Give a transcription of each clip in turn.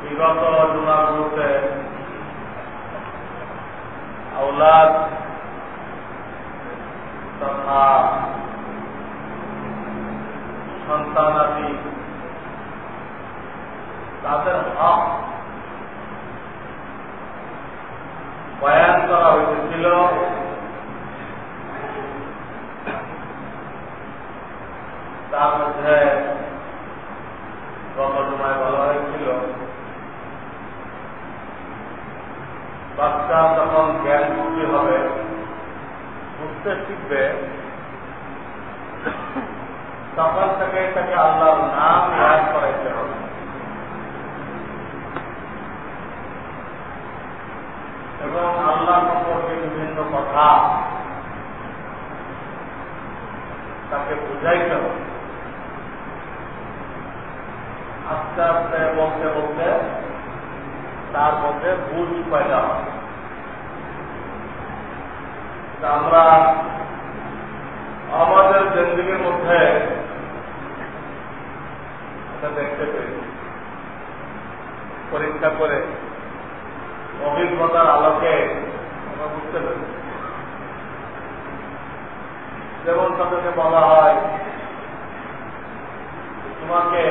বিগত জুমাগুলোতে আওলাদ তথা সন্তানাদি তাদের হক বয়ান করা হয়েছিল তার মধ্যে হয়েছিল, বাচ্চা জ্ঞান হবে, বুঝতে শিখবে, তখন তাকে আল্লাহর নাম এবং আল্লাহ বিভিন্ন তাকে বুঝাইতে হবে। আস্তে আস্তে বলতে বলতে তার মধ্যে পয়দা হয়। আমরা আমাদের জিন্দগির মধ্যে দেখতে পেয়েছি। পরীক্ষা করে অভিজ্ঞতার আলোকে আমরা বুঝতে পেরেছি। যেমন তাদেরকে বলা হয়, তোমাকে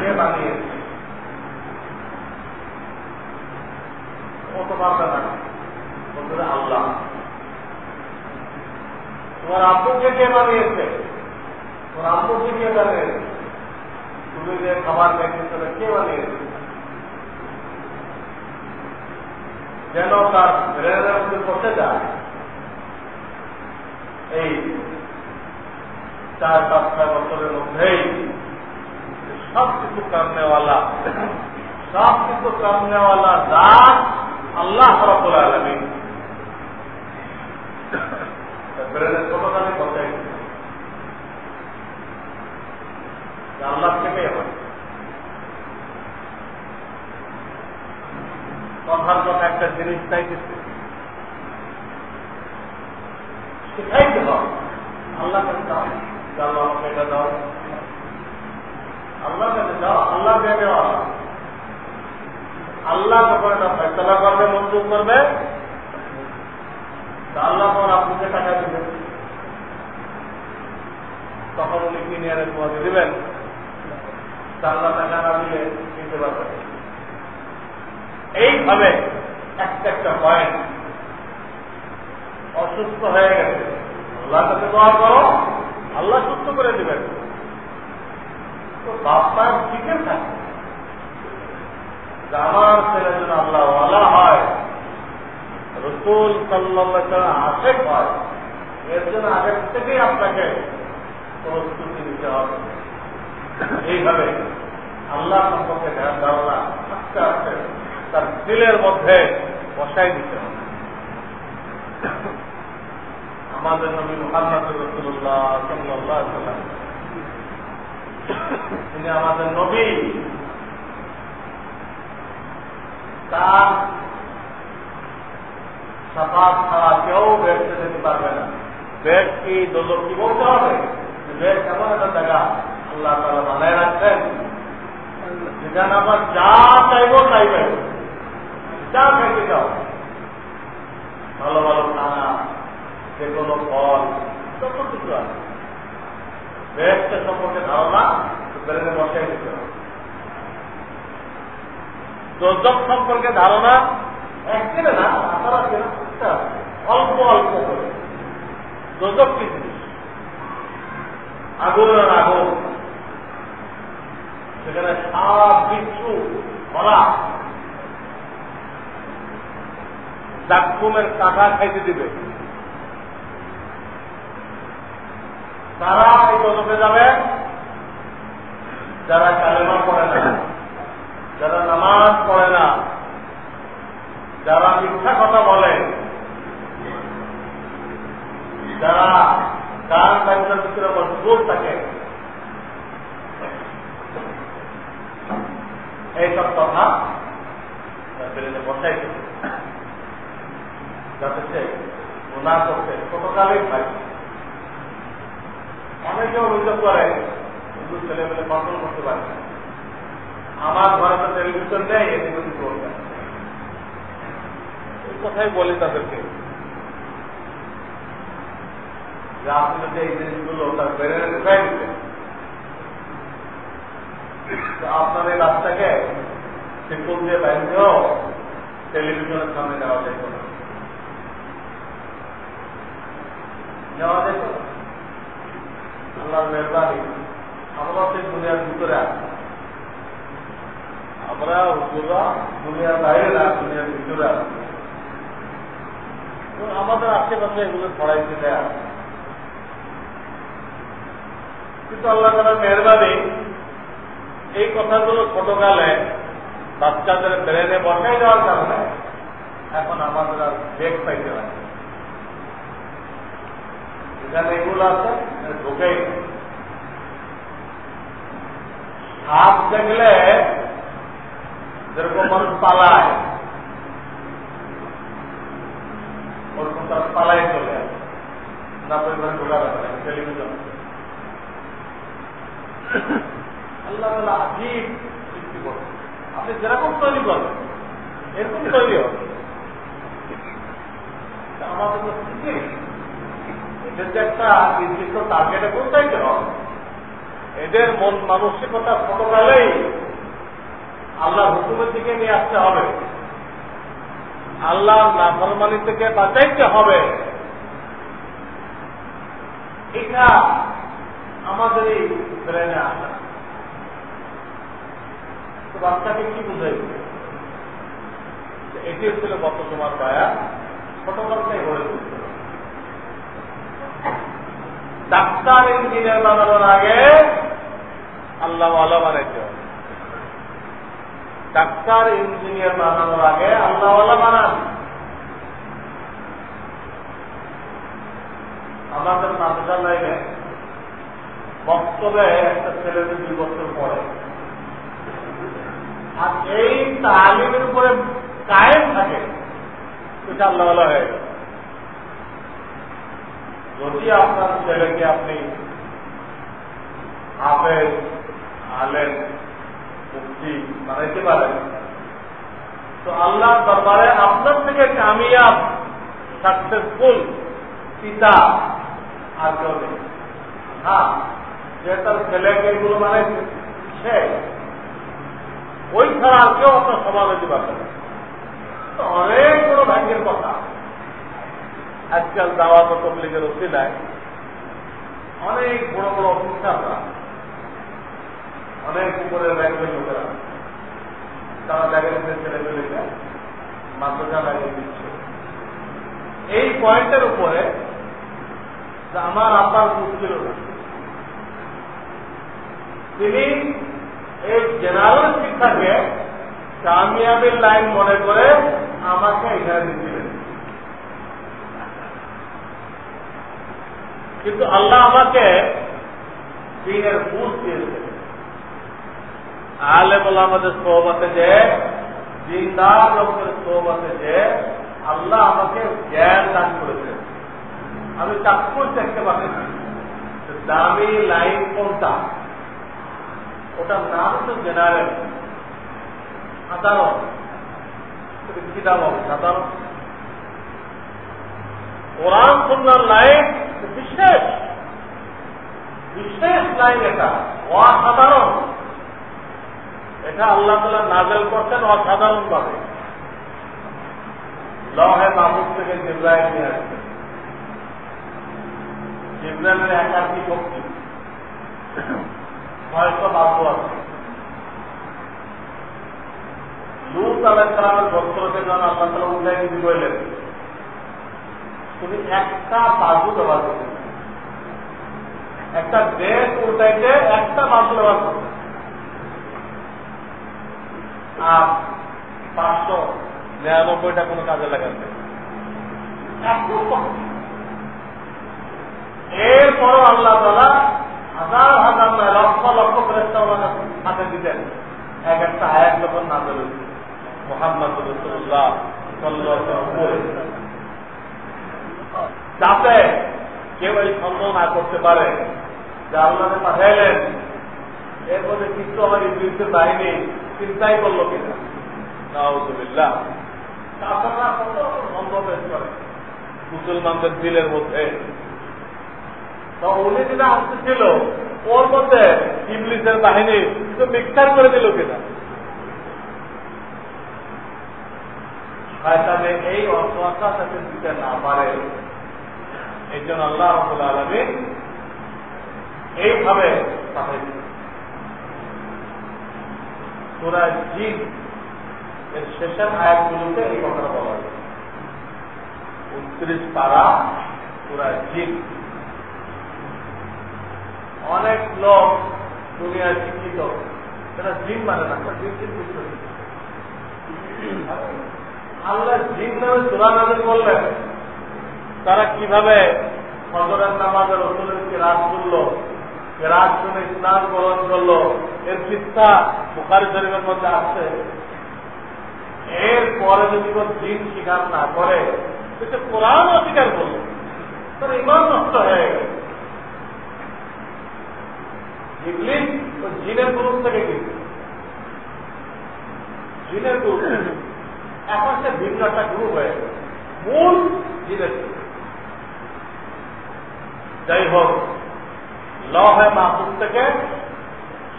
কে বানিয়েছে ও তো আল্লাহ। তোমার আব্বুকে কে বানিয়েছে? তোমার আব্বুকে কে বানিয়েছে? তুমি যে খাবার খাইতে কে বানিয়েছে? যেন তার ব্রেনের মধ্যে বসে যায়। এই চার পাঁচ ছয় বছরের মধ্যেই সব কিছু কামনেওয়ালা সব কিছু কামনেওয়ালা দাস আল্লাহ রব্বুল আলমী ব্রেনের ছোটখানি আল্লাহ থেকে একটা জিনিস চাইতেছে। আল্লাহ কাছে দাও। আল্লাহ আমাকে আল্লাহ যখন এটা ফেসলা করবে, মঞ্জুর করবে আল্লাহ তখন আপনাকে টাকা দিবেন তখন উনি কিনে এনে তোমাকে দিবেন? আল্লাহ টাকা না দিলে কিনতে পারবেন এইভাবে একটা একটা পয়েন্ট অসুস্থ হয়ে গেছে। আল্লাহ কাছে দোয়া করো, আল্লাহ সুস্থ করে দিবেন। তো বাপ্পার ঠিকে থাকে। আমার ছেলে যেন আল্লাহ ওয়ালা হয়, রসুল সাল্লাহ আশেক হয়, এর জন্য আগের থেকেই আপনাকে প্রস্তুতি নিতে হবে। এইভাবে আল্লাহ সম্পর্কে ধ্যান ধারণা আস্তে আস্তে তার দিলের মধ্যে বসাই দিতে হবে। আমাদের নবী মোহাম্মদ রসুল্লাহ সাল্লাহ সাল্লাম তিনি আমাদের নবী। তার সাফাত ছাড়া কেউ বেডতে যেতে পারবে না। বেড কি দোলক কি বলতে হবে? বেড এমন একটা জায়গা আল্লাহ তালা বানায় রাখছে আছেন যেখানে আবার যা চাইব পাইব। যা খাইতে চাও। ভালো ভালো খানা যে কোনো ফল যত কিছু আছে। বেশটা সম্পর্কে ধারণা ব্রেনে বসাই দিতে হবে। সম্পর্কে ধারণা একদিনে না, আপনারা অল্প অল্প করে। কি জিনিস? আগুনের আগুন। সেখানে সাপ বিচ্ছু ভরা জাকুমের কাঁটা খাইতে দিবে। তারা এই দোজকে যাবে? যারা কালেমা পড়ে না, যারা নামাজ পড়ে না, যারা মিথ্যা কথা বলে, যারা গান বাজনার ভিতরে মজবুত থাকে এইসব কথা বেরেনে বসাই যাতে সে গুণা করতে ছোটকালেই পাই অনেকে অভিযোগ করে কিন্তু ছেলে মেলে কন্ট্রোল করতে পারে আমার ঘরে তো টেলিভিশন নেই ওদিক করবে এই কথাই বলি তাদেরকে। যে এই জিনিসগুলো আপনার এই রাস্তাকে সিম্পল দিয়ে বাইরেও টেলিভিশনের সামনে নেওয়া যেত না যেত আল্লাহর মেহরবানি সেই দুনিয়ার ভিতরে আছি আমরা হুজুরা দুনিয়ার বাইরে না, দুনিয়ার ভিতরে আছি আমাদের আশেপাশে এগুলো ছড়াইতে দেয় কিন্তু আল্লাহ তালার মেহরবানি, এই কথাগুলো ছোটকালে বাচ্চাদের ব্রেনে বসাই দেওয়ার কারণে এখন আমাদের আর বেগ পাইতে হয় এখানে এগুলো আছে ঢুকেই সাপ দেখলে যেরকম মানুষ পালায়, ওরকম তার পালাই চলে আসে। না ঢোকা যাবে টেলিভিশন। আল্লাহ তালা সৃষ্টি করবে আপনি যেরকম তৈরি করবেন, এরকম তৈরি হবে। আমাদের তো একটা নির্দিষ্ট টার্গেটে পৌঁছাইতে হবে। এদের মন মানসিকতা ছোটকালেই আল্লাহ হুকুমের দিকে নিয়ে আসতে হবে। আল্লাহ নাফরমানি থেকে বাঁচাইতে হবে। এটা আমাদের এই ব্রেনে আসে। তো বাচ্চাকে কি বুঝাই? এটি হচ্ছিল গত তোমার পায়া ছোটবেলাটাই গড়ে তুলতে ডাক্তার ইঞ্জিনিয়ার বানানোর আগে আল্লাহ আল্লাহ বানাইতে হবে ডাক্তার, ইঞ্জিনিয়ার বানানোর আগে আল্লাহ আল্লাহ বানান। আমাদের মাদ্রাসা লাইনে বক্তব্যে একটা ছেলেদের দুই বছর পরে। আর এই তালিমের উপরে কায়েম থাকে সেটা আল্লাহ আল্লাহ হয়ে যদি আপনার ছেলেকে আপনি হাফেজ আলেন মুক্তি বানাইতে পারেন তো আল্লাহ দরবারে আপনার থেকে কামিয়াব সাকসেসফুল পিতা আর কেউ নেই। হ্যাঁ যে তার ছেলেকে এগুলো বানাইছে, সে। ওই ছাড়া আর কেউ আপনার সমান হইতে পারবে না অনেক বড় ভাগ্যের কথা। আজকাল দাওয়াত তবলিগের অসিলায় অনেক বড় বড় অফিসাররা অনেক উপরের র্যাঙ্কের লোকেরা তারা দেখা যাচ্ছে ছেলেমেয়েকে মাদ্রাসা লাগিয়ে দিচ্ছে। এই পয়েন্টের উপরে আমার আব্বার মুশকিল না, তিনি এই জেনারেল শিক্ষাকে কামিয়াবির লাইন মনে করে আমাকে এখানে দিচ্ছিলেন কিন্তু আল্লাহ আমাকে দিনের বুঝ দিয়েছে আলে বলা আমাদের সোহবতে যে, দিনদার লোকের সোহবতে যে, আল্লাহ আমাকে জ্ঞান দান করেছে। আমি চাক্ষুষ দেখতে পাচ্ছি দামি লাইন কোনটা? ওটার নাম তো জেনারেল। সাধারণ। কি নাম হবে সাধারণ। কোরআন, সুন্নার লাইন বিশেষ। বিশেষ লাইন এটা। অসাধারণ। এটা আল্লাহ তালা নাজেল করছেন অসাধারণ ভাবে লহে মাহবুব থেকে জিব্রাইল নিয়ে আসছে জিব্রাইলের একাধিক শক্তি। হয়তো বাধ্য আছে। লুত আলাইসালামের বস্ত্রকে যখন আল্লাহ তালা উঠাই দিতে বললেন তুমি একটা বাজু ব্যবহার করতে একটা দেশ উল্টাইতে একটা বাজু ব্যবহার করতে আর পাঁচশো নিরানব্বইটা কোনো কাজে লাগাচ্ছে এরপরও আল্লাহ তালা হাজার হাজার নয় লক্ষ লক্ষ ফেরেস্তা ওনার হাতে দিতেন। এক একটা আয়াত যখন না বেরো মোহাম্মদ রসুল্লাহ যাতে কেউ এই সন্দেহ না করতে পারে যে আল্লাহ পাঠাইলেন। এরপরে কিন্তু আমার ইংলিশের বাহিনী চিন্তাই করল কিনা? করে মুসলমানদের দিলের মধ্যে। তো উনি যেটা আসতেছিল, ওর মধ্যে ইংলিশের বাহিনী কিন্তু মিক্সার করে দিল কিনা? শয়তানে এই অসহতা তাকে দিতে না পারে। এই জন্য আল্লাহ আলমী এইভাবে পাঠাই তোরা জিন এর শেষের আয়াতগুলোতে এই কথাটা বলা হয় উনত্রিশ পারা তোরা জিন। অনেক লোক দুনিয়ায় শিক্ষিত। সেটা জিন মানে না জিন জিন বুঝতে আল্লাহ জিন নামে সুরা নাজির করলেন। তারা কীভাবে ফজরের নামাজে রসুলের রাত করল রাত শুনে স্নান গ্রহণ করল। এর চিন্তা বুখারি শরীফের মধ্যে আসছে এর পরে যদি কোন জিন স্বীকার না করে সেটা কোরআন অস্বীকার করল। তার ইমান নষ্ট হয়ে গেল। ইংলিশ ও জিনের গ্রুপ থেকে কিন্তু জিনের গ্রুপ এখন সে ভিন্ন একটা গ্রুপ হয়ে গেল মূল জিনের যাই হোক লহে মাহফুজ থেকে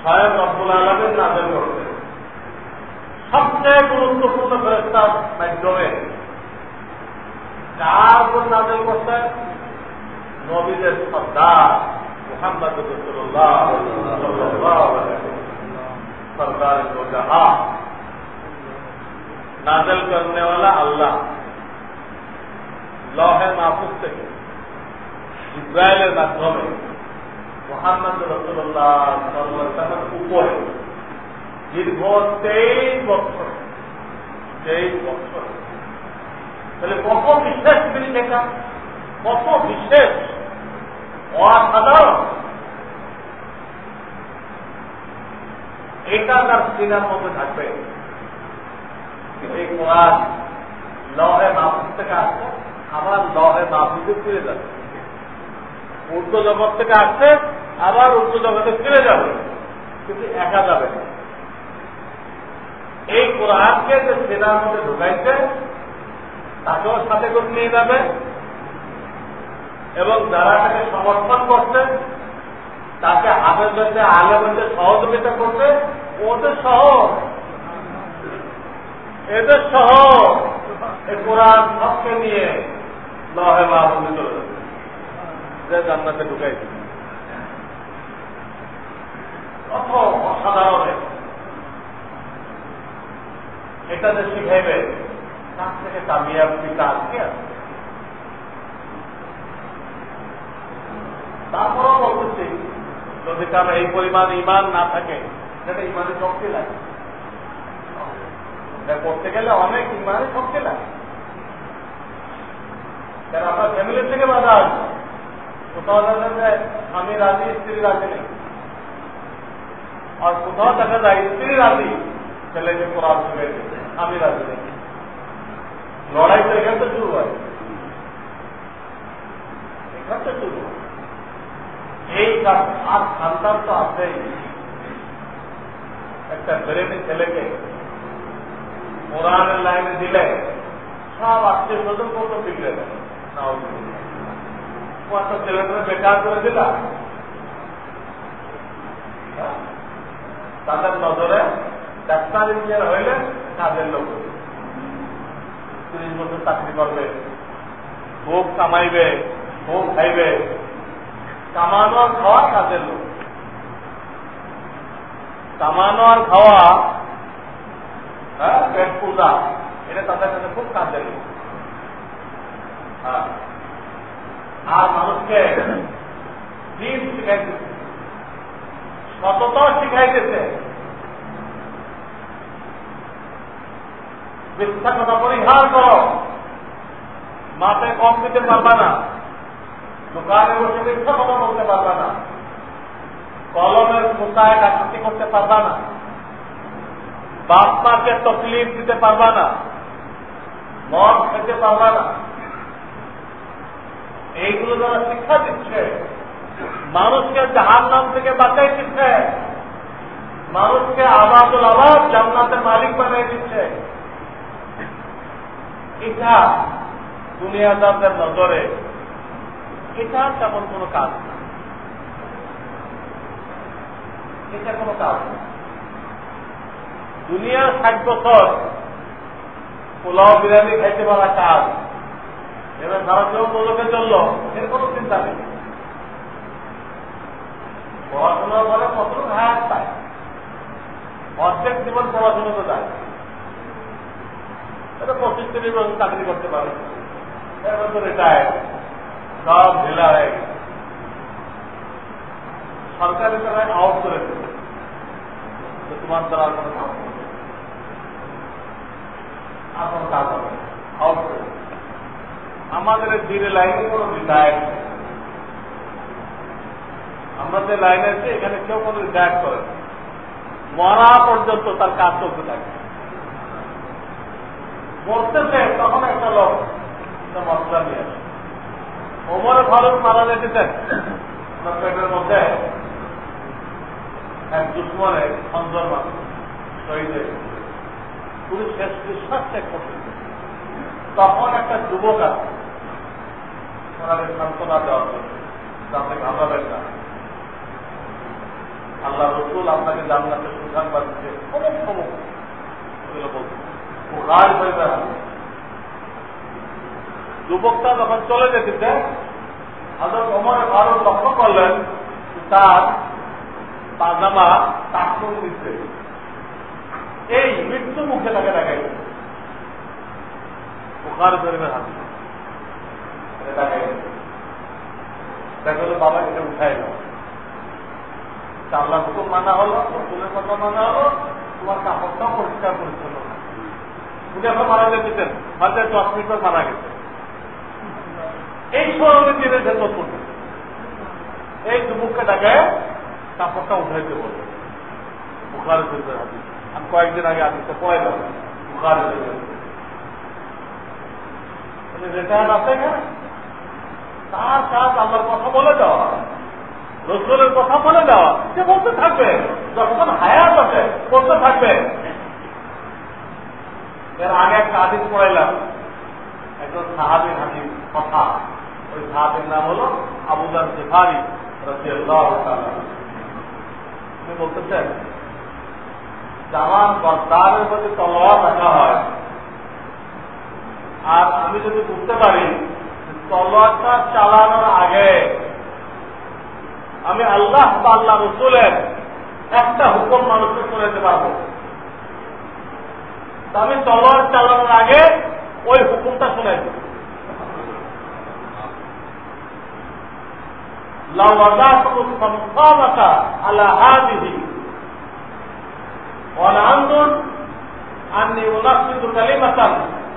স্বয়ং রব্বুল আলমের নাজেল করবে সবচেয়ে গুরুত্বপূর্ণ ফেরস্তার মাধ্যমে কার উপর নাজেল করতে? নবীদের সর্দার মোহাম্মদ সর্দার নাজেল করনে আল্লাহ। লহে মাহফুজ থেকে। ইসরায়েলের মাধ্যমে। উপরে দীর্ঘ তেইশ বছর তেইশ বছর তাহলে কত বিশেষ জিনিস এটা কত বিশেষ? অসাধারণ। এটা তার সিনার মধ্যে থাকবে। এই কোরআন লহে মাহফুজ থেকে আসছে, আবার লহে মাহফুজে ফিরে যাবে উর্দু জগৎ থেকে আসছে, আবার উর্দু জগতে ফিরে যাবে। কিন্তু একা যাবে না। এই কোরআনকে যে সেনার মধ্যে ঢুকাইছে, তাকেও সাথে করে নিয়ে যাবে। এবং যারা তাকে সমর্থন করছে, তাকে হাতের মধ্যে আলে মধ্যে সহযোগিতা করছে, ওদের সহ এদের সহ এই কোরআন সবকে নিয়ে লহে মাহবুবে চলে যাবে। জান্নাতে ঢুকাইছে কত অসাধারণ। এটা যে শিখাইবে, তার থেকে কামিয়াব পিতা আজকে আছে? তারপরেও বলতেছি, যদি তার এই পরিমাণ ইমান না থাকে, সেটা ইমানের শক্তি লাগে। করতে গেলে অনেক ইমানের শক্তি লাগে। আপনার ফ্যামিলির থেকে বাধা আছে? কোথাও দেখা যায় স্বামী রাজি স্ত্রী রাজি নেই আর কোথাও দেখা যায় স্ত্রী রাজি ছেলেকে কোরআন শুনে স্বামী রাজি নেই লড়াই তো এখান থেকে শুরু হয় এখান থেকে শুরু এই কাজ আর সন্তান তো আছেই একটা বেরেনি ছেলেকে কোরআনের লাইনে দিলে সব আত্মীয় স্বজন কত বিগড়ে দেয় একটা বেকার করে দিলাম তাদের নজরে ডাক্তার ইঞ্জিনিয়ার হইলে কাজের লোক তিরিশ বছর চাকরি করবে খুব কামাইবে খুব খাইবে, কামানো আর খাওয়া কাজের লোক। কামানো আর খাওয়া হ্যাঁ পেট পূজা এটা তাদের কাছে খুব কাজের লোক। হ্যাঁ। আর মানুষকে দিন শিখাইতেছে সততা শিখাইতেছে। মিথ্যা কথা পরিহার করো। মাঠে কম দিতে পারবা না। দোকানে বসে মিথ্যা কথা বলতে পারবা না। কলমের মোতায় ডাকাতি করতে পারবা না। বাপ মাকে তকলিফ দিতে পারবা না। মদ খেতে পারবা না। এইগুলো যারা শিক্ষা দিচ্ছে, মানুষকে জাহান নাম থেকে বাঁচাই দিচ্ছে, মানুষকে আবাদুল আবাদ জান্নাতের মালিক বানিয়ে দিচ্ছে। এটা দুনিয়াদারদের নজরে, এটা তেমন কোনো কাজ না। এটা কোনো কাজ না। দুনিয়ার ষাট বছর পোলাও বিরিয়ানি খাইতে পারা কাজ। এবার সারা জীবন বলকে চলল। এর কোনো চিন্তা নেই। পড়াশোনার পরে কত হায়াত পায়? অর্ধেক জীবন পড়াশোনা তো যায়। এটা পঁচিশ তিরিশ বছর চাকরি করতে পারে। এবার তো রিটায়ার সব ঢিলা হয়ে গেছে। সরকারি তারাই আউট করে দিল তোমার আর কোনো কাজ হবে আউট করে আমাদের দিনে লাইনে কোনো রিটায়ার আমরা যে লাইনে আছি, এখানে কেউ কোনো রিটায়ার করে মরা পর্যন্ত তার কাজ চলতে থাকে। মরতেছে, তখন একটা লোক মশলা নিয়ে আসে। ওমরে ফারুক মারা যেতেছেন। পেটের মধ্যে এক দুশ্মনে সঞ্জর মানুষ শহীদ পুরো শেষ বিশ্বাস ত্যাগ করতেছে তখন একটা যুবক আছে ওনাদের সান্ত্বনা দেওয়ার জন্য। না। আল্লাহ রসুল আপনাকে হয়ে যুবকটা যখন চলে যেতেছে হাজর অমরে ভারত লক্ষ্য করলেন তার পাজামা কাকন দিচ্ছে। এই মৃত্যু মুখে তাকে দেখাই বুখার হাতে বাবা, এটা উঠাই না আল্লাহ হুকুম মানা হলো, রসুলের কথা মানা হলো, তোমার কাপড়টাও পরিষ্কার পরিচ্ছন্ন মারা যেতেছেন হয়তো দশ মিনিট মারা গেছে এই স্মরণে তিনি ভেতর এই যুবককে ডাকে, কাপড়টা উঠাইতে বলবে বুখারে চলবে হাদিস। আমি কয়েকদিন আগে আদিতে পয়লা বুখারে চলবে রিটায়ার আছে এখানে তার কাজ আল্লাহর কথা বলে দেওয়া রসুলের কথা বলে দেওয়া সে বলতে থাকবে যখন হায়াত আছে, বলতে থাকবে। এর আগে একটা আদিত পড়াইলাম, একজন সাহাবির হাজির কথা। ওই সাহাবির নাম হলো আবুদার জেফারি আপনি বলতেছেন জামান গদ্দারের প্রতি তলোয়ার রাখা হয়। আর আমি যদি বুঝতে পারি তলোয়ারটা চালানোর আগে আমি আল্লাহ বা আল্লাহ রসুলের একটা হুকুম মানুষকে করে দিতে পারব। আমি তলোয়ার চালানোর আগে ওই হুকুমটা শুনে দেব لو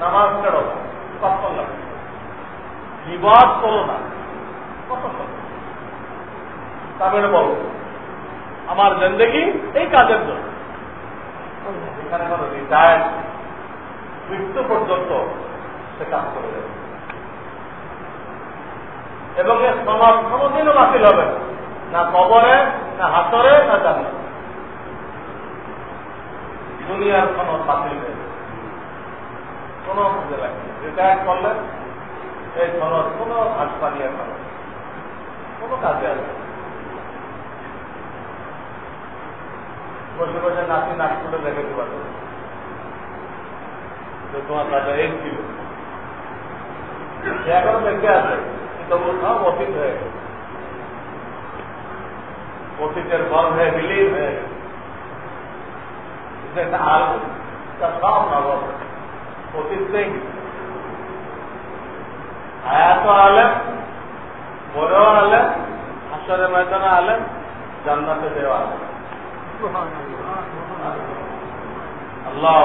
নামাজ কেড়ো না কষ্ট লাগে বিবাদ করো না। কত তারপরে বলো, আমার জিন্দগি এই কাজের জন্য। এখানে কোনো রিটায়ার্ড মৃত্যু পর্যন্ত সে কাজ করে দেবে। এবং এর সমাজ কোনোদিনও বাতিল হবে না। কবরে, না হাতরে, না জানে দুনিয়ার কোনো বাতিল নেই। কোনো মধ্যে লাগে রিটায়ার করলে এই সনদ কোনো হাসপাতাল করে কোনো কাজে আসবে বসে বসে নাচি নাচ করে দেখে পারবে। তোমার কাজে এই ছিল। সে এখনও দেখে আছে, কিন্তু সব অতীত হয়ে গেছে। অতীতের হয়ে গেছে। আর সব অতীত নেই আয়াত আলেম বড় আলেম আসরে ময়দানে আলেম জান্নাতে দেওয়া আলেম আল্লাহ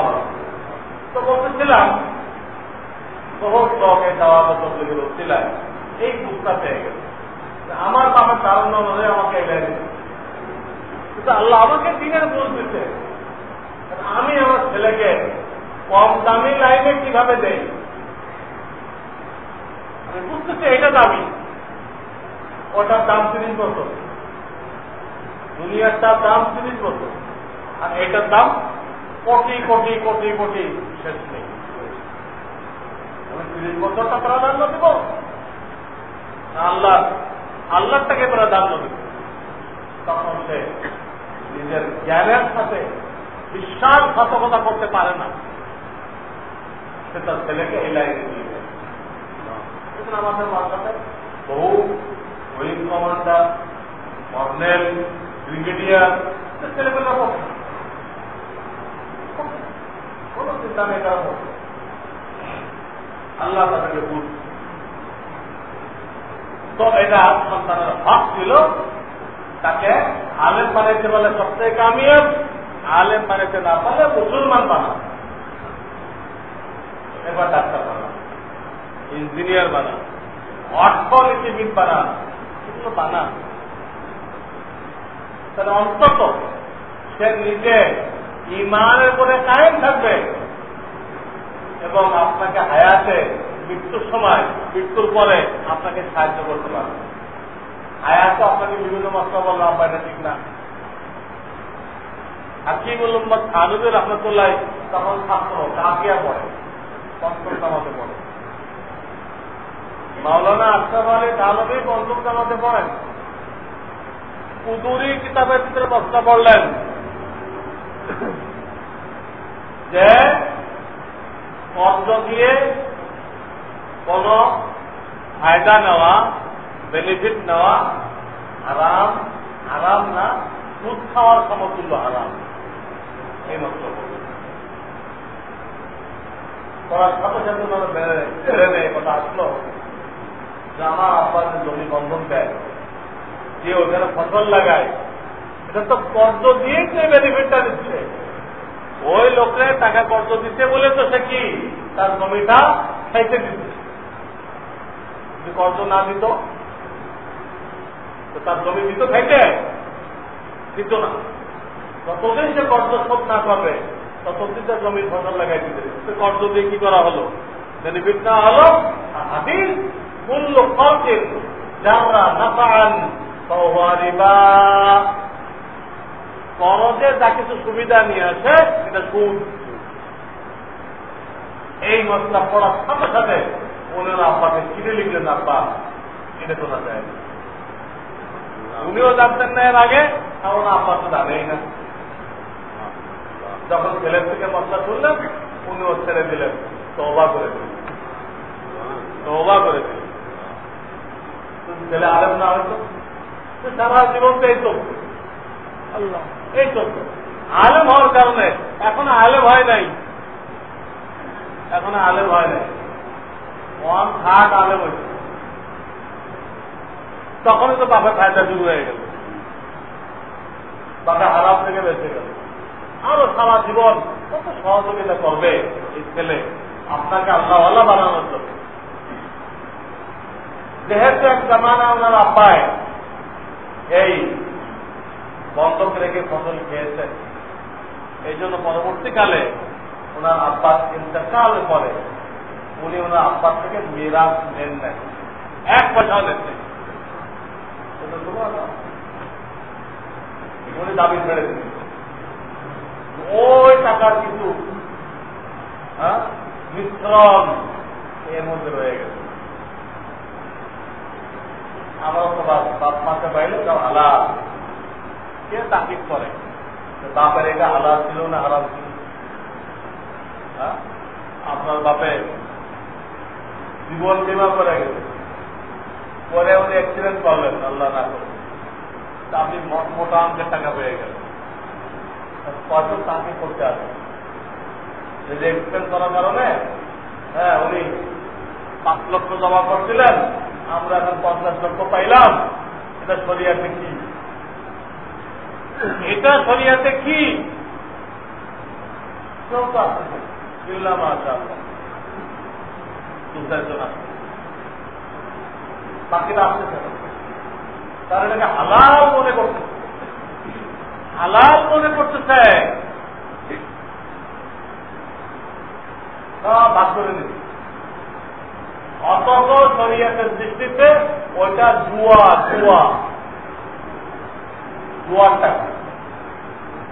তো বলতেছিলাম বহুত লোক দাওয়াত তবলিগের উচিলায় এই বুকটা পেয়ে গেছে আমার বাবার তারণ্য অনুযায়ী আমাকে এলাই কিন্তু আল্লাহ আমাকে দিনের বুঝ দিচ্ছে আমি আমার ছেলেকে কম দামি লাইনে কীভাবে দেই? আমি বুঝতেছি এটা দামি। ওটার দাম তিরিশ বছর। দুনিয়ারটার দাম তিরিশ বছর। আর এটার দাম কোটি কোটি কোটি কোটি শেষ নেই। তিরিশ বছরটা প্রাধান্য আল্লাহ আল্লাহটাকে প্রাধান্য তখন সে নিজের জ্ঞানের সাথে বিশ্বাসঘাতকতা করতে পারে না। সে তার ছেলেকে এই লাইনে দিয়ে দেয় আমাদের মাঝখানে বহু উইং কমান্ডার কর্নেল ব্রিগেডিয়ার পক্ষে কোন চিন্তা নেই তার মধ্যে আল্লাহ তাদেরকে বুঝ। তো এটা সন্তানের হক ছিল তাকে আলেম বানাইতে বলে সবচেয়ে কামিয়াব আলেম বানাইতে না পারলে মুসলমান বানা এবার ডাক্তার বানা ইঞ্জিনিয়ার বানা অর্থনীতিবিদ বানা এগুলো বানা তাহলে অন্তত সে নিজে ইমানের উপরে কায়েম থাকবে এবং আপনাকে হায়াতে মৃত্যুর সময়, মৃত্যুর পরে আপনাকে সাহায্য করতে পারবে। হায়াতে আপনাকে বিভিন্ন মশলা বললাম আপনার এটা ঠিক না। হাকিমুল উম্মদ খানুদুর রহমতুল্লাহ তখন ছাত্র, কাফিয়া পড়ে। পঞ্চম জামাতে পড়ে। মাওলানা আশরাফ আলী খানবী পঞ্চম জামাতে পড়েন। কুদুরি কিতাবের ভিতরে প্রশ্ন পড়লেন যে কর্জ দিয়ে কোন ফায়দা নেওয়া বেনিফিট নেওয়া আরাম আরাম না, দুধ খাওয়ার সমতুল্য আরাম এই মাত্র করার সাথে সাথে নেয় কথা আসলো। যে আমার আব্বার জমি বন্ধন দেয়, যে ওখানে ফসল লাগায়, এটা তো কর্জ দিয়েই সে বেনিফিটটা দিচ্ছে। ওই লোকরে টাকা কর্জ দিচ্ছে বলে তো সে কি তার জমিটা খাইতে দিচ্ছে। যদি কর্জ না দিত, তো তার জমি দিত খাইতে? দিত না। যতদিন সে কর্জ শোধ না করবে ততদিন তার জমির ফসল লাগাই দিতে। কর্জ দিয়ে কি করা হলো? বেনিফিট না হলো, হাদিস মূল্য খরচের যারা নাফান করজে যা কিছু সুবিধা নিয়ে আসে এটা সুদ। এই মশলা পড়ার সাথে সাথে ওনারা আব্বাকে কিনে লিখলেন, আব্বা কিনে তোলা যায়। উনিও জানতেন না এর আগে, কারণ আব্বা তো জানেই না। যখন ছেলের থেকে মশলা শুনলেন উনিও ছেড়ে দিলেন। তবা করে দিলেন। তবা করে দিলেন। ছেলে আলেম না হয়তো? সারা জীবন তো এই চলছে এই চলছে আলেম হওয়ার কারণে এখন আলেম হয় নাই। এখন আলেম হয় নাই। ওয়ান থার্ড আলেম হয়েছে। তখনই তো বাপের ফায়দা শুরু হয়ে গেল। বাপের হারাম থেকে বেঁচে গেল। আরও সারা জীবন কত সহযোগিতা করবে এই ছেলে? আপনাকে আল্লাহ বানানোর জন্য। যেহেতু এক জামানা ওনার আব্বায় এই বন্ধক রেখে ফসল খেয়েছেন, এই জন্য পরবর্তীকালে ওনার আব্বাস ইন্তকালের পরে উনি ওনার আব্বাস থেকে মিরাজ নেন নাই। এক পয়সাও নেন উনি দাবি ছেড়ে দিন ওই টাকার কিছু। হ্যাঁ? মিশ্রণ। এর মধ্যে রয়ে গেছে। আমরা তো বাপ মাকে বাইলে সব হালাল। কে তাকিব করে। বাপের এটা হালাল ছিল না হারাম ছিল? হ্যাঁ? আপনার বাপে জীবন বিমা করে গেছে। পরে উনি অ্যাক্সিডেন্ট করলেন, আল্লাহ না করে আপনি মোটা অঙ্কের টাকা পেয়ে গেলেন। কত তাকে করতে আসে। যদি এক্সপেন্স করার কারণে হ্যাঁ উনি পাঁচ লক্ষ জমা করছিলেন, আমরা এখন পঞ্চাশ লক্ষ পাইলাম, এটা সরিয়াতে কি? এটা সরিয়াতে কি? কেউ তো আসছে ইল্লাম বাকিটা আসতেছে। তারা এটাকে হালাল মনে করতেছে হালাল মনে করতেছে। শরীয়তের দৃষ্টিতে ওইটা জুয়া জুয়া জুয়ার টাকা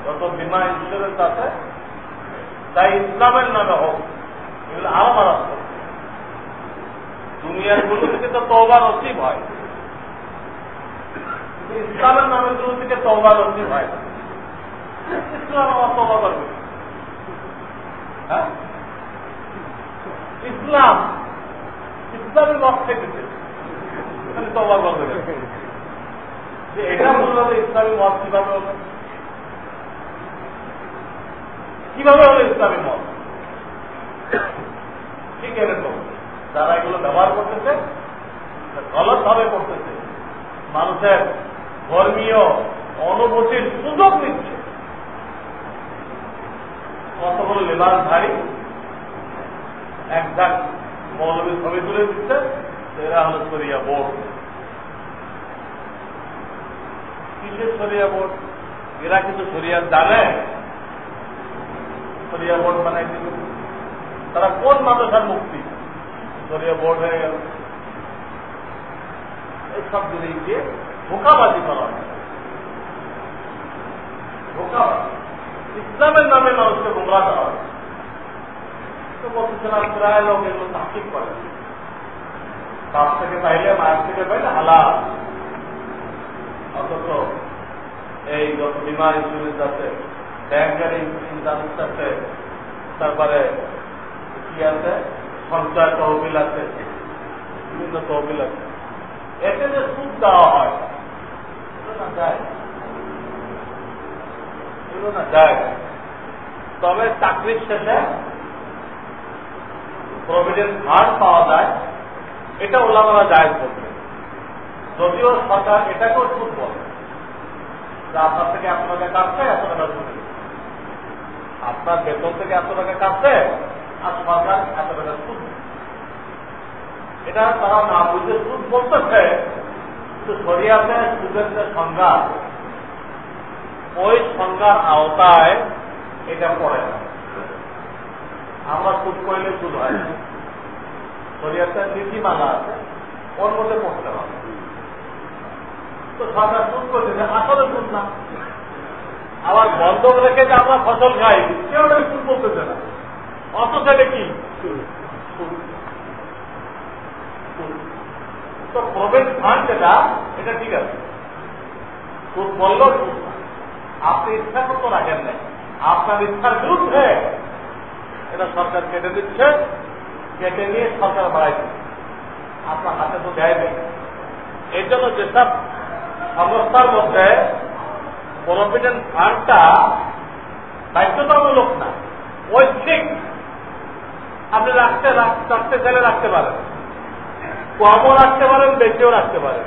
যত বিমা ইন্স্যুরেন্স আছে তাই ইসলামের নামে হোক, এগুলো আরও মারাত্মক দুনিয়ারগুলো থেকে তো তৌবা নসিব হয়। ইসলামের নামে গুলো থেকে তৌবা নসিব হয় না। ইসলাম ইসলামের মত থেকেছে তবা করবে যে এটা বলল ইসলামী মত কীভাবে হবে কীভাবে হলো ইসলামী মত ঠিক এরকম যারা এগুলো ব্যবহার করতেছে গলত ভাবে করতেছে মানুষের ধর্মীয় অনুভূতির সুযোগ নিচ্ছে। কতগুলো লেবার ধারী একজাক মৌলবী ছবি তুলে দিচ্ছে, এরা হলো সরিয়া বোর্ড। কিসের সরিয়া বোর্ড? এরা কিন্তু সরিয়া জানে। সরিয়া বোর্ড দিল তারা কোন মানুষের মুক্তি? সরিয়া বোর্ড হয়ে গেল। এইসব জিনিসকে ধোকাবাজি করা হয়। ধোকাবাজি। ইসলামের নামে মানুষকে গোমরা করা। হয় তো বলতেছিলাম প্রায় লোক এগুলো তাকিব করে বাপ থেকে পাইলে, মায়ের থেকে পাইলে হালাল। অথচ এই যত বিমা ইন্স্যুরেন্স আছে ব্যাংকের ইন্স্যুরেন্স আছে, তারপরে কি আছে? সঞ্চয় তহবিল আছে, বিভিন্ন তহবিল আছে। এতে যে সুদ দেওয়া হয় যায় তবে চাকরির শেষে প্রভিডেন্ট ফান্ড পাওয়া যায়, এটা ওলামারা জায়জ করবে। যদিও সরকার এটাকেও সুদ বলে যে আপনার থেকে এত টাকা কাটছে, এত টাকা সুদ আপনার বেতন থেকে এত টাকা কাটছে, আর সরকার এত টাকা সুদ এটা তারা না বুঝে সুদ বলতেছে, কিন্তু সরিয়াতে সুদের যে সংজ্ঞা ওই সংজ্ঞার আওতায় এটা পড়ে না। আমরা সুদ করলে সুদ হয়। শরীয়তে নীতিমালা আছে, ওর মধ্যে পড়তে হবে। তো সরকার সুদ করতেছে আসলে সুদ না। আবার বন্ধক রেখে যে আমরা ফসল খাই, কেউ সুদ বলতেছে না। অথচ এটা কি? তো প্রবেশ ফান্ড যেটা এটা ঠিক আছে। সুদ বললেও সুদ না। আপনি ইচ্ছা করতে রাখেন নাই। আপনার ইচ্ছার বিরুদ্ধে এটা সরকার কেটে দিচ্ছে, কেটে নিয়ে সরকার বাড়াই দিচ্ছে। আপনার হাতে তো দেয় নেই। এই জন্য যেসব সংস্থার মধ্যে প্রভিডেন্ট ফান্ডটা বাধ্যতামূলক না ঠিক আপনি রাখতে রাখতে চাইলে রাখতে পারেন। কমও রাখতে পারেন, বেশিও রাখতে পারেন।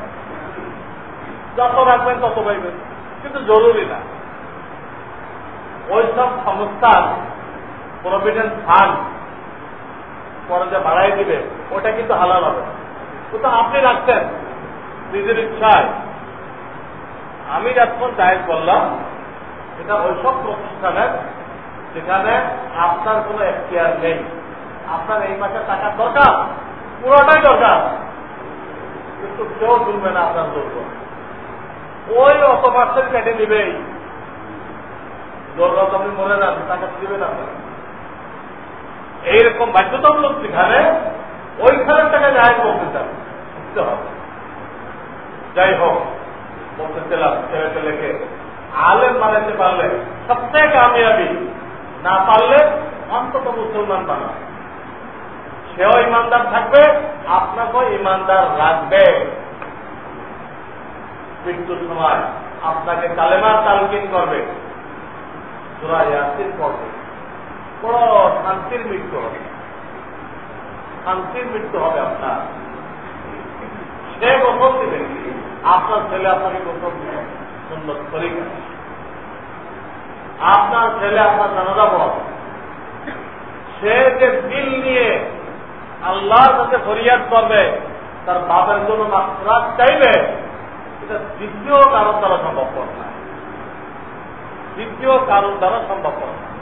যত রাখবেন তত পাইবেন। কিন্তু জরুরি না। ওই সব সংস্থান প্রভিডেন্ট ফান্ড পরে যে বাড়াই দিবে, ওটা কিন্তু হালাল হবে। ওটা আপনি রাখছেন, নিজের ইচ্ছায়। আমি যখন জায়েজ করলাম এটা ওইসব প্রতিষ্ঠানের যেখানে আপনার কোনো এখতিয়ার নেই। আপনার এই মাসে টাকা দরকার, পুরোটাই দরকার। কিন্তু কেউ তুলবে না আপনার দুর্গ ওই অত পার্সেন্ট কেটে নিবেই। দুর্গত আপনি মনে যান টাকা দিবেন আপনার এইরকম বাধ্যতামূলক যেখানে, ওইখানে টাকা জায়গ করতে চান। বুঝতে হবে যাই হোক, বলতেছিলাম ছেলে ছেলেকে আলেম বানাইতে পারলে সবচেয়ে কামিয়াবি, না পারলে অন্তত মুসলমান বানা সেও ইমানদার থাকবে, আপনাকেও ইমানদার রাখবে। মৃত্যুর সময় আপনাকে কালেমার তালকিন করবে। সুরা ইয়াসিন বড় শান্তির মৃত্যু হবে। শান্তির মৃত্যু হবে আপনার। সে গোপন দিবে আপনার ছেলে আপনাকে গোপন দিবে। সুন্দর তরিকা। আপনার ছেলে আপনার জানাজা পড়াবে। সে যে দিল নিয়ে আল্লাহর কাছে ফরিয়াদ করবে, তার বাপের জন্য মাত্রাত চাইবে এটা দ্বিতীয় কারণ দ্বারা সম্ভব না। দ্বিতীয় কারণ দ্বারা সম্ভব না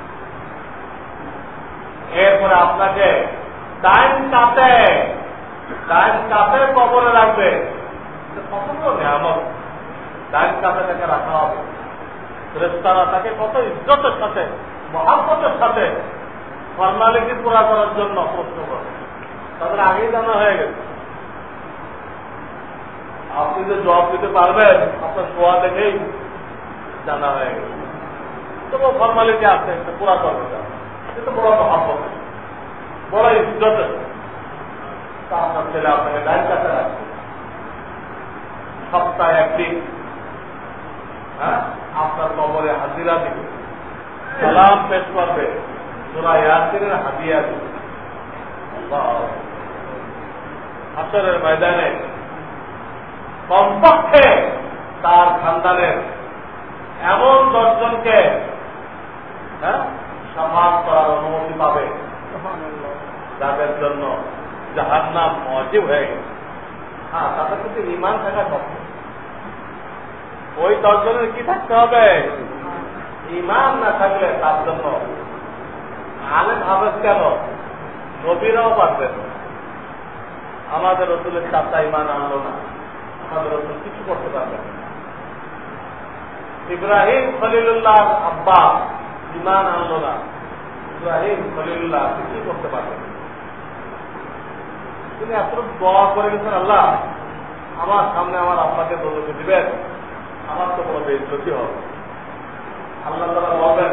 এরপরে আপনাকে টাইম কাতে টাইম কাতে কবরে রাখবে। কত বড় টাইম কাতে তাকে রাখা হবে। ফেরেস্তারা তাকে কত ইজ্জতের সাথে, মহাব্বতের সাথে ফর্মালিটি পুরা করার জন্য প্রশ্ন করে। তাদের আগেই জানা হয়ে গেছে। আপনি যে জবাব দিতে পারবেন, আপনার শোয়া দেখেই জানা হয়ে গেছে। তবু ফর্মালিটি আছে পুরা করবে কিন্তু বড় মহাব্বত বড় ইজ্জতের তা আপনার ছেলে আপনাকে ডাইন কাছে রাখবে। সপ্তাহে একদিন হ্যাঁ আপনার কবরে হাজিরা দিবে। সালাম পেশ করবে। তোরা ইয়াসিনের হাদিয়া দিবে। হাসরের ময়দানে কমপক্ষে তার খানদানের এমন দশজনকে হ্যাঁ? সমাজ করার অনুমতি পাবে। যাদের জন্য যাহার নাম মজিব হয়ে গেছে। হ্যাঁ তাদের কিন্তু ইমান থাকা স্বপ্ন ওই দশজনের কি থাকতে হবে? ইমান না থাকলে তার জন্য আলেম হাফেজ কেন? নবীরাও পারবেন আমাদের রসুলের চারটা ইমান আনলো না। আমাদের রসুল কিছু করতে পারবেন ইব্রাহিম খলিলুল্লাহ আব্বা ইমান আনলো না ইব্রাহিম খলিলুল্লাহ কিছু করতে পারবেন তিনি এত দোয়া করে গেছেন আল্লাহ, আমার সামনে আমার আব্বাকে দৌলতে দিবেন। আমার তো কোনো বেজ্জতি হবে আল্লাহ তারা বলবেন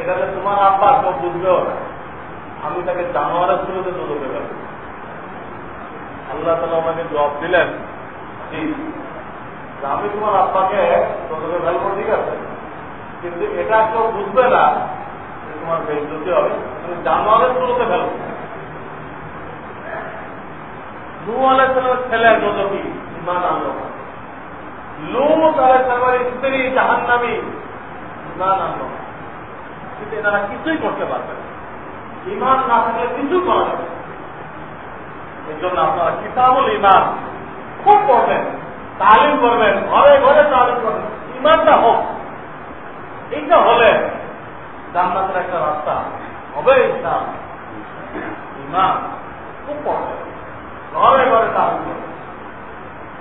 এখানে তোমার আব্বা কেউ বুঝবেও না। আমি তাকে জানোয়ারের শুরুতে দৌলতে পারি আল্লাহ তালা আমাকে জবাব দিলেন আমি তোমার আব্বাকে দৌলতে ঠিক আছে? কিন্তু এটা কেউ বুঝবে না যে তোমার বেজ্জতি হবে। আমি জানোয়ারের শুরুতে ফেলব। নু আলাইসালামের ছেলে যদবি ইমান আনলো লুত আলাইসালামের স্ত্রী জাহান্নামি, ইমান আনলো কিন্তু কিছুই করতে না। ইমান না আপনারা কিতাবুল ইমান খুব পড়বেন, তালিম করবেন, ঘরে ঘরে তালিম করবেন। ইমানটা হোক। এইটা হলে জান্নাতের একটা রাস্তা হবে ইসলাম ইমান খুব ঘরে ঘরে করবেন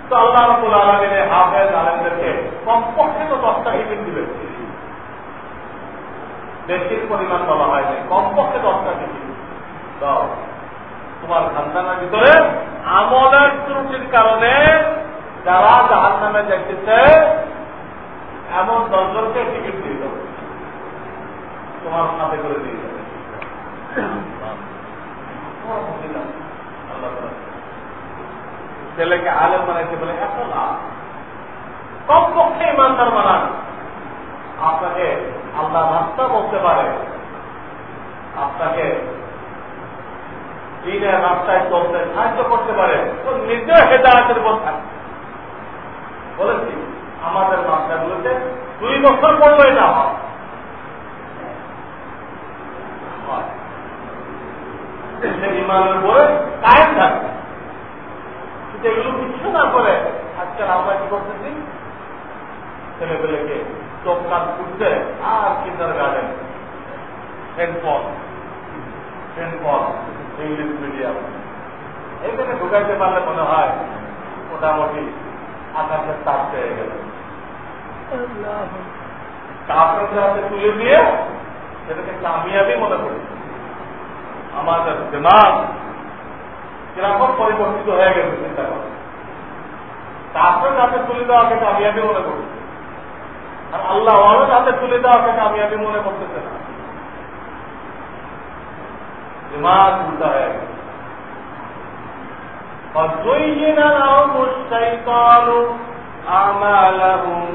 তো আল্লাহ রকুল আলমিনে হাফেজ আলমদেরকে কমপক্ষে তো দশটা টিফিন দিবেন। বেশির পরিমাণ বলা হয় নাই। কমপক্ষে দশটা টিফিন দাও, তোমার খানদানের ভিতরে আমলের ত্রুটির কারণে যারা জাহান নামে দেখতেছে এমন দশজনকে টিকিট দেবে তোমার সাথে করে দিয়ে আল্লাহ ছেলেকে আলেম বানাইতে বলে এত লাভ। কমপক্ষে ইমানদার বানান। আপনাকে আল্লাহ রাস্তা বলতে পারে। আপনাকে দিনের রাস্তায় চলতে সাহায্য করতে পারে। তো নিজে হেদায়তের উপর থাকে। বলেছি, আমাদের বাচ্চাগুলোতে দুই বছর পড়লে না। হয় ইমানের উপরে কায়েম থাকে কিন্তু এগুলো কিছু না করে আজকাল আমরা কি করতেছি? ছেলে পেলেকে চোখ কান ফুটছে আর কিন্ডার গার্ডেন টেন পথ ইংলিশ মিডিয়াম এখানে ঢুকাইতে পারলে মনে হয় মোটামুটি আকাশের তাপ পেয়ে গেল। কাপড়ের হাতে তুলে দিয়ে সেটাকে কামিয়াবি মনে করি। আমাদের দিমাগ কিরকম পরিবর্তিত হয়ে গেছে চিন্তা করে কাপড়ের হাতে তুলে দেওয়াকে কামিয়াবি মনে করি আর আল্লাহ আল্লাহর হাতে তুলে দেওয়াকে কামিয়াবি মনে করতেছে না দিমাগ উল্টা হয়ে গেছে فزين لهم الشيطان أعمالهم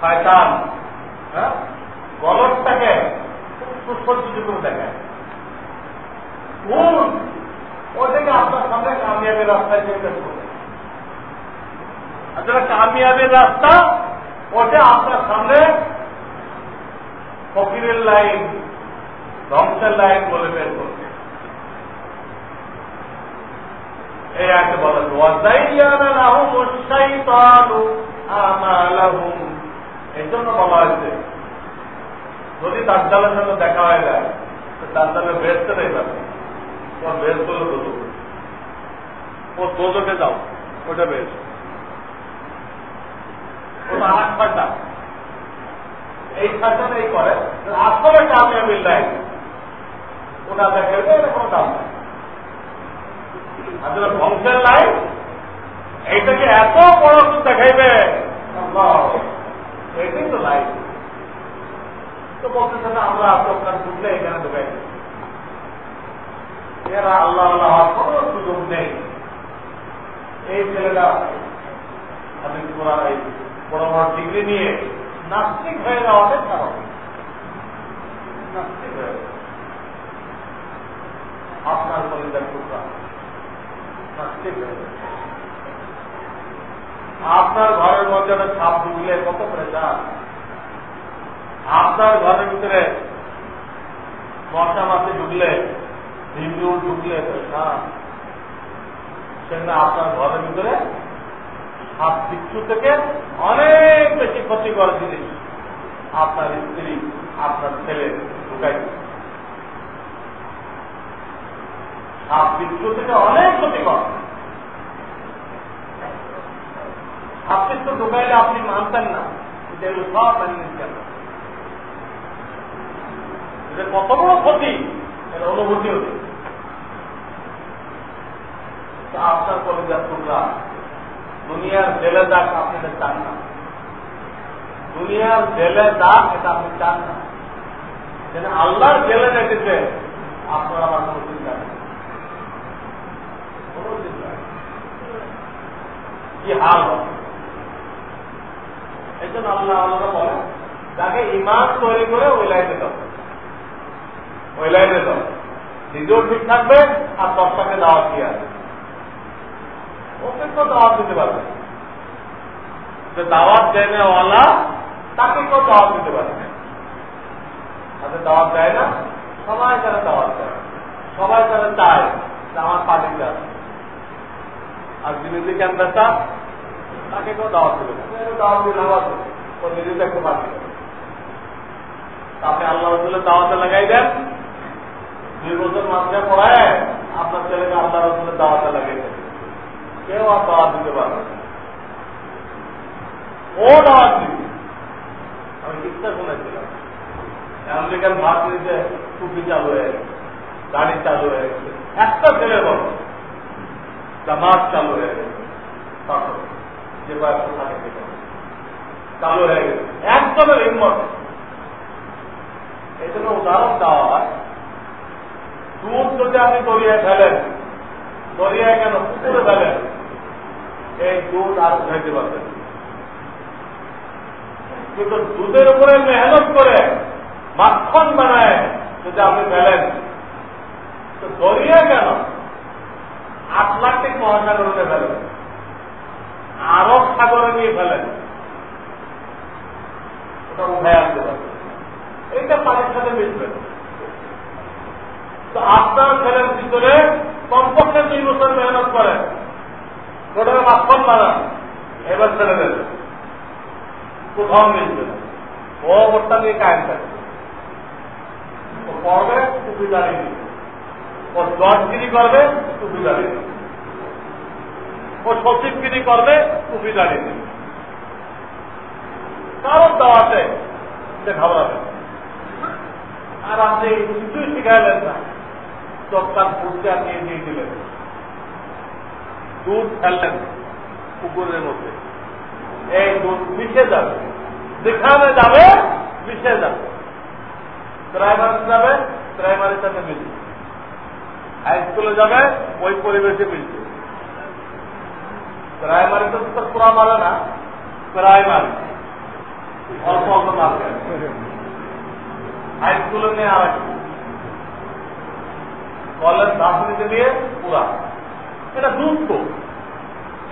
শয়তান হ্যাঁ গলতটাকে করে দেখায় আপনার সামনে কামিয়াবের রাস্তায় কামিয়াবের রাস্তা ওটা আপনার সামনে ফকিরের লাইন, ধ্বংসের লাইন বলে বের করবে এই আগে বলা এই জন্য বলা হয়েছে যদি দাজ্জালের সঙ্গে দেখা হয়ে যায়, তো দাজ্জালের বেসতে নেই যাবে তোমার বেস হলো দোজক ও দোজকে যাও ওটা বেশ। ওটা ছয়টা এই ছয়টা এই করে। আসলে কামিয়াবিল নাই ওটা দেখে কোনো দাম নেই। আসলে লাইন, এইটাকে এত বড় দেখাইবে। এটাই তো লাইন। তো না আমরা আপনার এখানে ঢুকাই এরা আল্লাহ আল্লাহ সুযোগ নেই। এই ছেলেটা, আমি বড় বড় ডিগ্রি নিয়ে নাস্তিক হয়ে নাস্তিক হয়ে আপনার পরিবার টুকরা আপনার ঘরের মধ্যে ছাপ ঢুকলে কত যান আপনার ঘরের ভিতরে মশা মাছে ঢুকলে হিন্দু ঢুকলে সেখানে আপনার ঘরের ভিতরে সাপ বিচ্ছু থেকে অনেক বেশি ক্ষতিকর জিনিস আপনার স্ত্রী, আপনার ছেলে ঢুকাই সাপ বিচ্ছু থেকে অনেক ক্ষতি ক্ষতিকর। আপনি তো ঢুকাইলে আপনি মানতেন না সব মানিয়ে এটা কত বড় ক্ষতি এটা অনুভূতি হচ্ছে আপনার কলেজার টুকরা, দুনিয়ার জেলে দাগ আপনি চান না। দুনিয়ার জেলে দাগ এটা আপনি চান না। যেন আল্লাহর জেলে রেখেছে আপনার আমার কোনো চিন্তা নেই। কি হাল হবে? এই জন্য আল্লাহ আল্লাহ বলে তাকে ইমান তৈরি করে ওই লাইনে দাও ওই লাইনে দাও নিজেও ঠিক থাকবে আর দশটাকে দাওয়াত দিয়ে আসবে। ওকে তো দাওয়াত দিতে পারবে। যে দাওয়াত দেনেওয়ালা তাকে কেউ দাওয়াত দিতে পারবে তাদের দাওয়াত দেয় না। সবাই তারা দাওয়াত দেয়। সবাই তারা চায় যে আমার পার্টিতে আছে আর যিনি যে ক্যান্সারটা তাকে কেউ দাওয়াত দেবে দাওয়াত দিলে আমার ও নিজে দেখতে পারবে আপনি আল্লাহ দাওয়াতে লাগাই দেন। দুই বছর মাঝে পড়ায় আপনার ছেলেকে আল্লাহ রসুলের দাওয়াতে দেন কেউ আর দাওয়াত দিতে পারবে ও দাওয়াত দিবে। আমি কিস্তা শুনেছিলাম? আমেরিকান ভারতীয় টুপি চালু হয়ে গেছে গাড়ি চালু হয়ে গেছে, একটা ছেলে বল জামাত চালু হয়ে গেছে যে বয়স থাকে চালু হয়ে গেছে, একদমের হিম্মত এই জন্য উদাহরণ দেওয়া হয় দুধ যদি আপনি দরিয়ায় ফেলেন। দরিয়ায় কেন? পুকুরে ফেলেন। এই দুধ আর উঠাইতে পারবেন কিন্তু দুধের উপরে মেহনত করে, মাখন বানায় যদি আপনি ফেলেন, তো দরিয়া কেন? আটলান্টিক মহাসাগর ফেলেন। আরব সাগরে নিয়ে ফেলেন। ওটা উঠে আসতে পারবে এইটা পানির সাথে মিশবে আপনার ছেলের ভিতরে কমপক্ষে দুই বছর মেহনত করেন ওটাকে মাখন বানান এবার ছেড়ে দেবে কোথাও মিলবে ও ওরটা নিয়ে কায়েম থাকে পড়বে টুপি দাঁড়িয়ে ও দশগিরি করবে টুপি দাঁড়িয়ে ও সচিবগিরি করবে টুপি দাঁড়িয়ে কারণ দেওয়াতে সে ঘাবড়াবে। আর আপনি কিছুই শিখাইলেন না। চোখটার ফুটতে নিয়ে দিয়ে দিলেন দুধ ফেললেন পুকুরের মধ্যে। এই দুধ মিশে যাবে। যেখানে যাবে, মিশে যাবে। প্রাইমারি যাবে, প্রাইমারির সাথে মিলবে। হাই স্কুলে যাবে, ওই পরিবেশে মিলবে। প্রাইমারিতে তো পুরা মারে না, প্রাইমারি। অল্প অল্প মারবে হাই স্কুলে নিয়ে আর কলেজ দার্শনিকে নিয়ে পুরা। এটা দুধ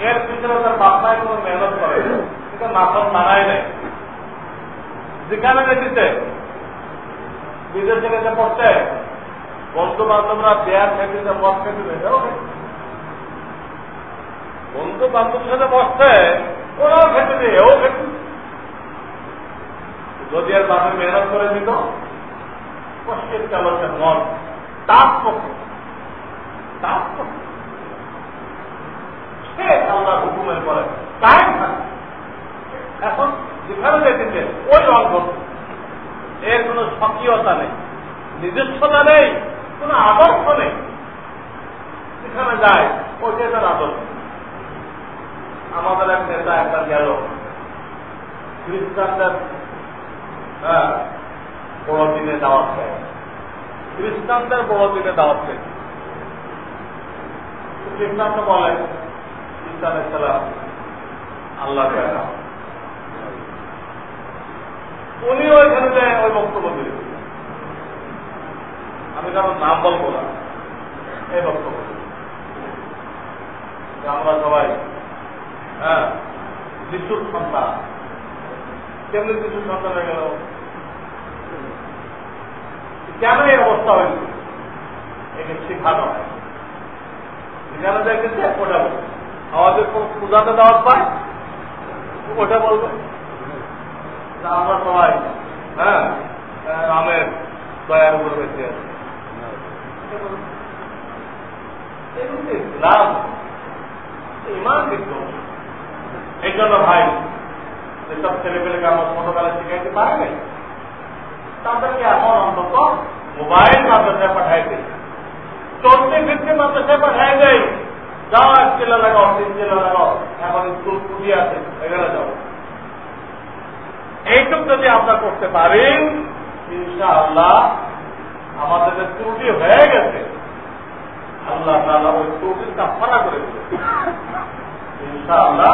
এর পিছনে তার বাপমায় কোনো মেহনত করে এটা মাখন মানায় নেই। যেখানে গেছিতে বিদেশে গেছে পড়তে বন্ধু বান্ধবরা বেয়ার খেতে মদ খেতে এটাও বন্ধু বান্ধবের সাথে বসছে, ওরাও খেতে দিয়ে ও খেতে যদি আর বাপের মেহনত করে দিত, কষ্টের চালকে মন তাপ পক্ষে তাপ পক্ষে সে আল্লাহ হুকুমের পরে কায়েম এখন যেখানে দেখেছে ওই রঙ এর কোন স্বকীয়তা নেই, নিজস্বতা নেই, কোন আদর্শ নেই। যেখানে যায়, ওইটাই তার আদর্শ। আমাদের এক নেতা একটা গেল, খ্রিস্টানদের হ্যাঁ বড়দিনে দাওয়াত দেয়। খ্রিস্টানদের বড়দিনে দাওয়াত দেয়। খ্রিস্টান তো বলে খ্রিস্টান সালাম আল্লাহ উনি ওইখানে যায় ওই বক্তব্য দিলেন। আমি কারণ নাম বলব না, এই বক্তব্য। আমরা সবাই হ্যাঁ যিশুর সন্তান। কেমনি যিশুর সন্তান হয়ে গেল? কেন এই অবস্থা হয়েছে। একে শেখানো। হয় দেখেছে ওটা বলবে। আমাদের কোন পূজাতে দাওয়াত পায়, ওটা বলবে। আমরা সবাই হ্যাঁ আমের দয়ার উপর বেঁচে আছি। ইসলাম ইমান কিন্তু। ছোটবেলায় শিখাইতে পারে নাই তাদেরকে এখন অন্তত মোবাইল মাদ্রাসায় পাঠাই দেয়। চলতে ফিরতে মাদ্রাসায় পাঠাই দেয়। যাও এক জেলা লাগাও তিন জেলা লাগাও, এখন স্কুল পুঁজি আছে, এখানে যাও। এইটুক যদি আমরা করতে পারি, ইনশাআল্লাহ আমাদের ত্রুটি হয়ে গেছে। আল্লাহ তালা ওই ত্রুটির কাফারা করে দিল ইনশাআল্লাহ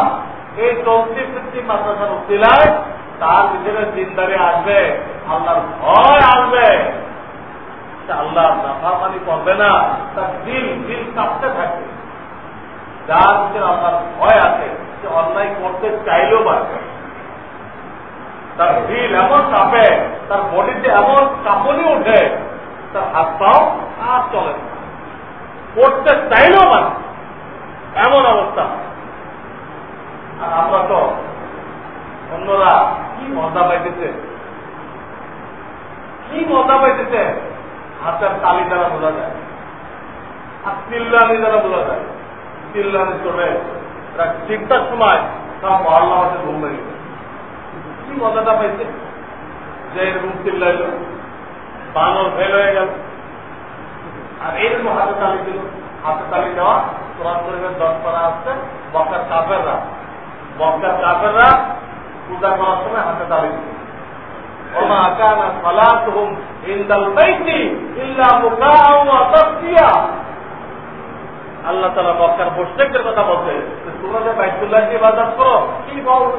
এই চলতি ফিরতি মাদ্রাসার উচিলায় তার ভিতরে চিন্তারে আসবে, আল্লাহর ভয় আসবে। আল্লাহ নাফামানি করবে না, তার দিল দিল কাঁপতে থাকবে যার ভিতরে আল্লাহর ভয় আছে, সে অন্যায় করতে চাইলেও পারবে তার দিল এমন কাঁপে তার বডিতে এমন কাঁপনি উঠে তার হাত পাও আর চলে করতে চাইলেও মানে এমন অবস্থা। আর আমরা তো অন্যরা কি মজা পাইতেছে? কি মজা পাইতেছে? হাতের তালি দ্বারা বোঝা যায়। আর চিল্লানি দ্বারা বোঝা যায়। চিল্লানি চলে চিন্তার সময় সব মহল্লা মাঠে ঘুম ভেঙে কি মজাটা পাইছে? যে এরকম চিল্লাইল। বানর ফেল হয়ে গেল। আর এইরকম হাতে তালি দিল। হাতে তালি দেওয়া কোরআন শরীফের দশ পারা আসছে বক্কার কাপেররা বক্কার কাপেররা পূজা করার সময় হাতে তালি দিল। وما كان صلاتهم عند البيت إلا مكاء وتصفية আল্লাহ তালা মক্কার মুশ্রিকদের কথা বলছে তোমরা যে বাইতুল্লাহ ইবাদত করো কি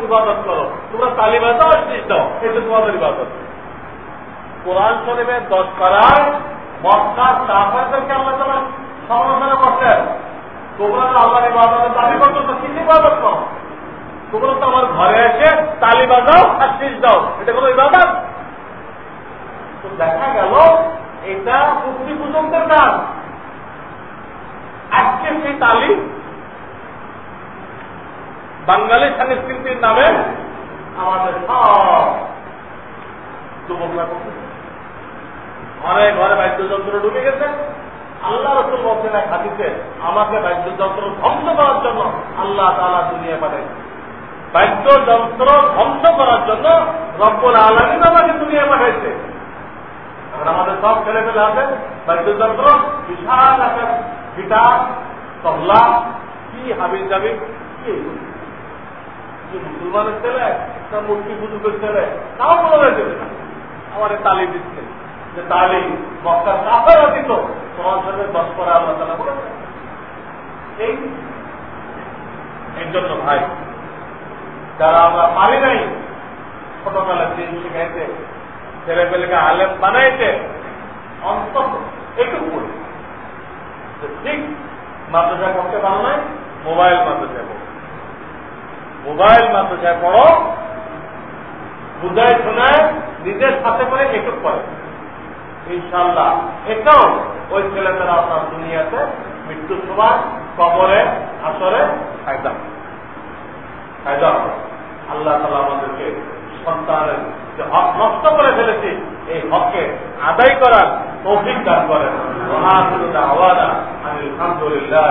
ইবাদত করো তোমরা তালি বাজাও শীষ দাও এটা তোমাদের ইবাদত কোরআন শরীফের দশ পাড়ায় মক্কার কাফারদেরকে আল্লাহ তালা সমালোচনা করছেন তোমরা তো আল্লাহর ইবাদতের দাবি করছো তো কি ইবাদত করো তোমরা তো আমার ঘরে এসে তালি বাজাও আর শীষ দাও। এটা কোনো ইবাদত? তো দেখা গেল, এটা মুক্তি পূজকদের চান আজকে সেই তালিম বাঙালি সংস্কৃতির নামে আমাদের সব যুবকরা ঘরে ঘরে বাদ্যযন্ত্র ঢুকে গেছে। আল্লাহ রসুল বলছেন, এক হাতিতে আমাকে বাদ্যযন্ত্র ধ্বংস করার জন্য আল্লাহ তালা দুনিয়া পাঠাইছে বাদ্যযন্ত্র ধ্বংস করার জন্য রব্বুল আলমিন আমাকে দুনিয়া পাঠাইছে। এখন আমাদের সব ছেলে পেলে আছে বাদ্যযন্ত্র বিশাল একটা গিটার, তবলা, কি হাবিল জাবিল কি? মুসলমানের ছেলে, না মূর্তি পুজুকের ছেলে? তাও বলা হয়েছে আমার তালি দিচ্ছে। যে তালি মক্কার কাফেরা দিত তোমার সাথে দশ করে বলেছে এই এই জন্য ভাই যারা আমরা পারি নাই ছোটবেলার দিন শিখাইতে ছেলে পেলেকে আলেম বানাইতে অন্তত একটু করি ঠিক মাদ্রাসা করতে পারো নাই, মোবাইল মাদ্রাসায় পড়ো। মোবাইল মাদ্রাসায় পড়ো, বুঝায় শোনায়, নিজের সাথে করে একটু করে। ইনশাল্লাহ এটাও ওই ছেলেমেয়েরা আপনার দুনিয়াতে মৃত্যুর সময় কবরে, আসরে ফায়দা। ফায়দা হবে। আল্লাহ তালা আমাদেরকে সন্তানের যে হক নষ্ট করে ফেলেছি, এই হককে আদায় করার তৌফিক দান করেন। আওয়াজ আলহামদুলিল্লাহ